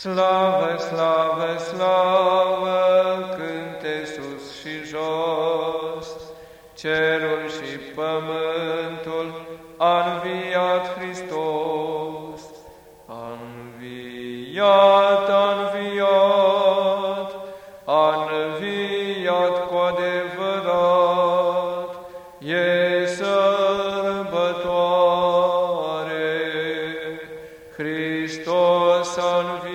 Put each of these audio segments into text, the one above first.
Slavă, slavă, slavă, cânte sus și jos, cerul și pământul, a înviat Hristos, a înviat, a înviat, a înviat cu adevărat, e sărbătoare, Hristos a înviat.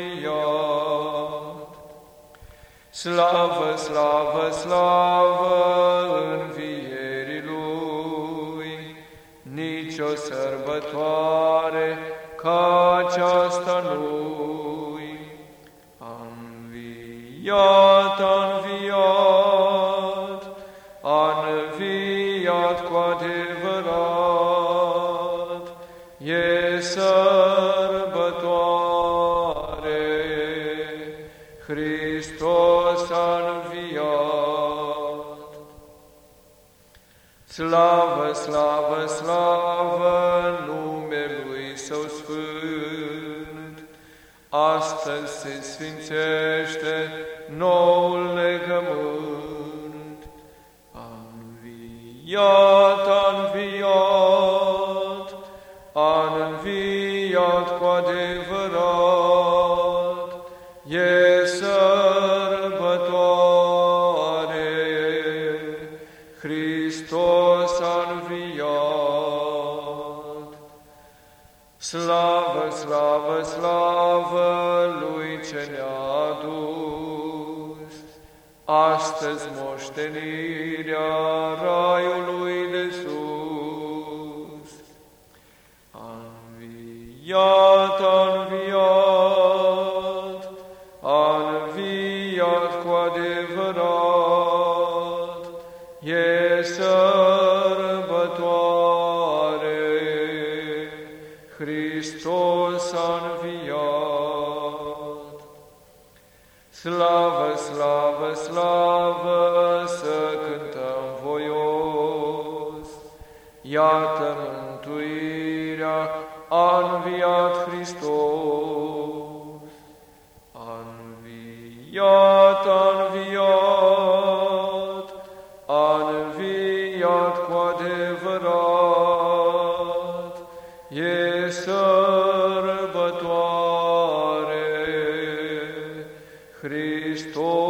Slavă, slavă, slavă învierii Lui, nici o sărbătoare ca aceasta lui. A înviat, a înviat, a înviat cu adevărat, e sărbătoare, Slavă, slavă, slavă numelui Său Sfânt! Astăzi se sfințește noul legământ. A înviat, a înviat, a înviat cu adevărat, e Slavă, slavă, slavă Lui ce ne-a adus, astăzi moștenirea Raiului de sus. A înviat, a înviat, a înviat cu adevărat, e sărbătoare, Hristos a înviat. Slavă, slavă, slavă, să cântăm voios, iată mântuirea, a înviat Hristos. A înviat, sărbătoare. Hristos